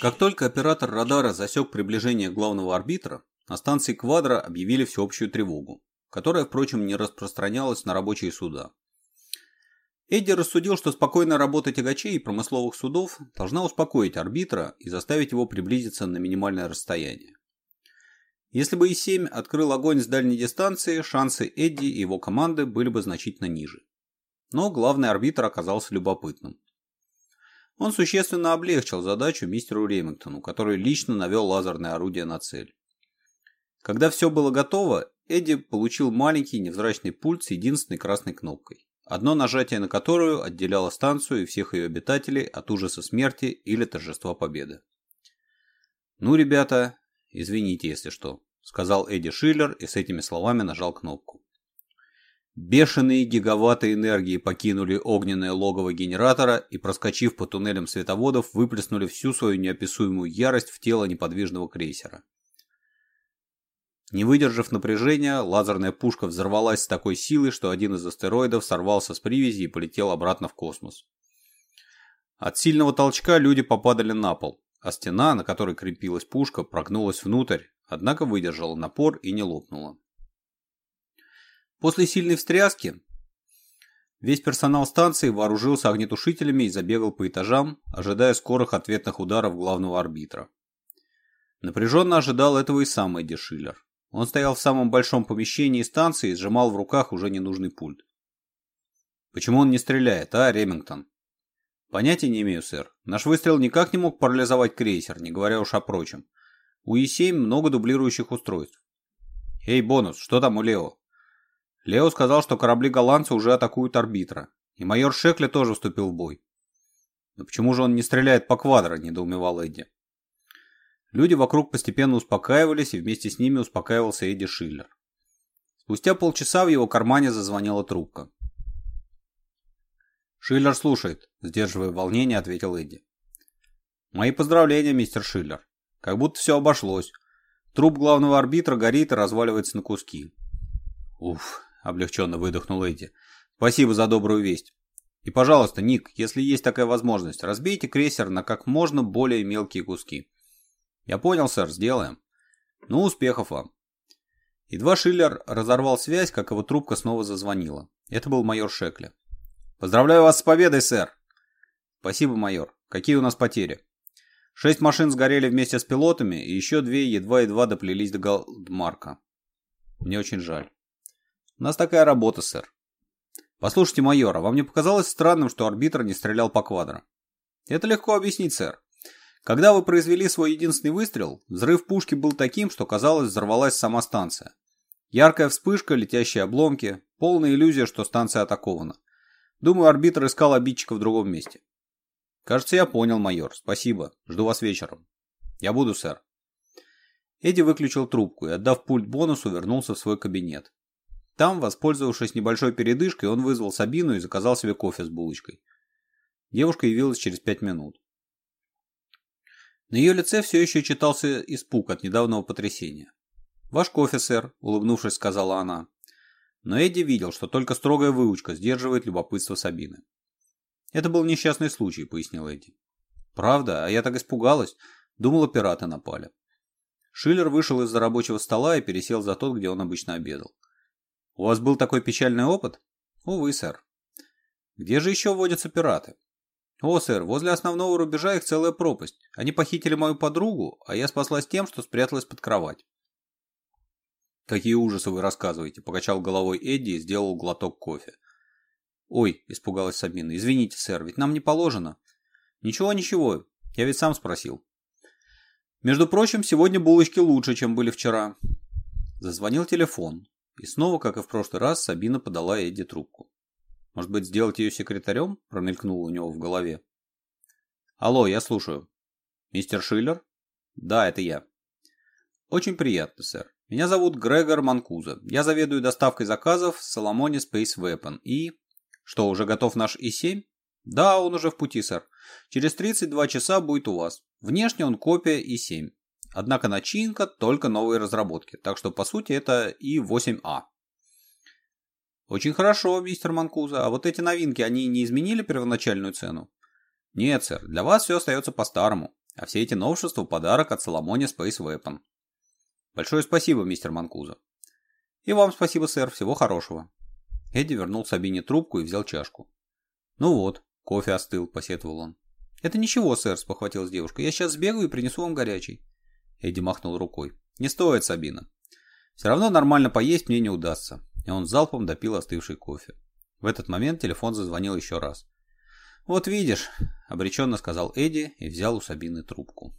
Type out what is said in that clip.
Как только оператор радара засек приближение главного арбитра, на станции Квадра объявили всеобщую тревогу, которая, впрочем, не распространялась на рабочие суда. Эдди рассудил, что спокойная работа тягачей и промысловых судов должна успокоить арбитра и заставить его приблизиться на минимальное расстояние. Если бы И-7 открыл огонь с дальней дистанции, шансы Эдди и его команды были бы значительно ниже. Но главный арбитр оказался любопытным. Он существенно облегчил задачу мистеру Ремингтону, который лично навел лазерное орудие на цель. Когда все было готово, Эдди получил маленький невзрачный пульт с единственной красной кнопкой, одно нажатие на которую отделяло станцию и всех ее обитателей от ужаса смерти или торжества победы. «Ну, ребята, извините, если что», — сказал Эдди Шиллер и с этими словами нажал кнопку. Бешеные гигаватты энергии покинули огненное логово генератора и, проскочив по туннелям световодов, выплеснули всю свою неописуемую ярость в тело неподвижного крейсера. Не выдержав напряжения, лазерная пушка взорвалась с такой силой, что один из астероидов сорвался с привязи и полетел обратно в космос. От сильного толчка люди попадали на пол, а стена, на которой крепилась пушка, прогнулась внутрь, однако выдержала напор и не лопнула. После сильной встряски весь персонал станции вооружился огнетушителями и забегал по этажам, ожидая скорых ответных ударов главного арбитра. Напряженно ожидал этого и сам Эдди Шиллер. Он стоял в самом большом помещении станции и сжимал в руках уже ненужный пульт. «Почему он не стреляет, а, Ремингтон?» «Понятия не имею, сэр. Наш выстрел никак не мог парализовать крейсер, не говоря уж о прочем. У Е7 много дублирующих устройств». «Эй, бонус, что там у Лео?» Лео сказал, что корабли голландца уже атакуют арбитра, и майор Шекли тоже вступил в бой. «Но почему же он не стреляет по квадро?» – недоумевал Эдди. Люди вокруг постепенно успокаивались, и вместе с ними успокаивался Эдди Шиллер. Спустя полчаса в его кармане зазвонила трубка. «Шиллер слушает», – сдерживая волнение, ответил Эдди. «Мои поздравления, мистер Шиллер. Как будто все обошлось. Труп главного арбитра горит и разваливается на куски». «Уф», облегченно выдохнул Эдди. «Спасибо за добрую весть. И, пожалуйста, Ник, если есть такая возможность, разбейте крейсер на как можно более мелкие куски». «Я понял, сэр, сделаем». «Ну, успехов вам». Едва Шиллер разорвал связь, как его трубка снова зазвонила. Это был майор Шекли. «Поздравляю вас с победой, сэр!» «Спасибо, майор. Какие у нас потери?» Шесть машин сгорели вместе с пилотами, и еще две едва-едва доплелись до Галдмарка. Мне очень жаль. У нас такая работа, сэр. Послушайте, майора, вам не показалось странным, что арбитр не стрелял по квадро? Это легко объяснить, сэр. Когда вы произвели свой единственный выстрел, взрыв пушки был таким, что, казалось, взорвалась сама станция. Яркая вспышка, летящие обломки, полная иллюзия, что станция атакована. Думаю, арбитр искал обидчика в другом месте. Кажется, я понял, майор. Спасибо. Жду вас вечером. Я буду, сэр. Эдди выключил трубку и, отдав пульт бонусу, вернулся в свой кабинет. Там, воспользовавшись небольшой передышкой, он вызвал Сабину и заказал себе кофе с булочкой. Девушка явилась через пять минут. На ее лице все еще читался испуг от недавнего потрясения. «Ваш кофе, сэр», – улыбнувшись, сказала она. Но Эдди видел, что только строгая выучка сдерживает любопытство Сабины. «Это был несчастный случай», – пояснил Эдди. «Правда? А я так испугалась. Думала, пираты напали». Шиллер вышел из-за рабочего стола и пересел за тот, где он обычно обедал. У вас был такой печальный опыт? Увы, сэр. Где же еще водятся пираты? О, сэр, возле основного рубежа их целая пропасть. Они похитили мою подругу, а я спаслась тем, что спряталась под кровать. Какие ужасы вы рассказываете, покачал головой Эдди и сделал глоток кофе. Ой, испугалась Сабина, извините, сэр, ведь нам не положено. Ничего, ничего, я ведь сам спросил. Между прочим, сегодня булочки лучше, чем были вчера. Зазвонил телефон. И снова, как и в прошлый раз, Сабина подала Эдди трубку. «Может быть, сделать ее секретарем?» – промелькнуло у него в голове. «Алло, я слушаю». «Мистер Шиллер?» «Да, это я». «Очень приятно, сэр. Меня зовут Грегор Манкуза. Я заведую доставкой заказов с Соломоне Space Weapon и...» «Что, уже готов наш И-7?» «Да, он уже в пути, сэр. Через 32 часа будет у вас. Внешне он копия И-7. Однако начинка только новые разработки, так что по сути это и 8А. Очень хорошо, мистер Манкуза, а вот эти новинки, они не изменили первоначальную цену? Нет, сэр, для вас все остается по-старому, а все эти новшества – подарок от Соломония Space Weapon. Большое спасибо, мистер Манкуза. И вам спасибо, сэр, всего хорошего. Эдди вернул Сабине трубку и взял чашку. Ну вот, кофе остыл, посетовал он. Это ничего, сэр, спохватилась девушка, я сейчас сбегаю и принесу вам горячий. Эдди махнул рукой. «Не стоит, Сабина. Все равно нормально поесть мне не удастся». И он залпом допил остывший кофе. В этот момент телефон зазвонил еще раз. «Вот видишь», — обреченно сказал Эдди и взял у Сабины трубку.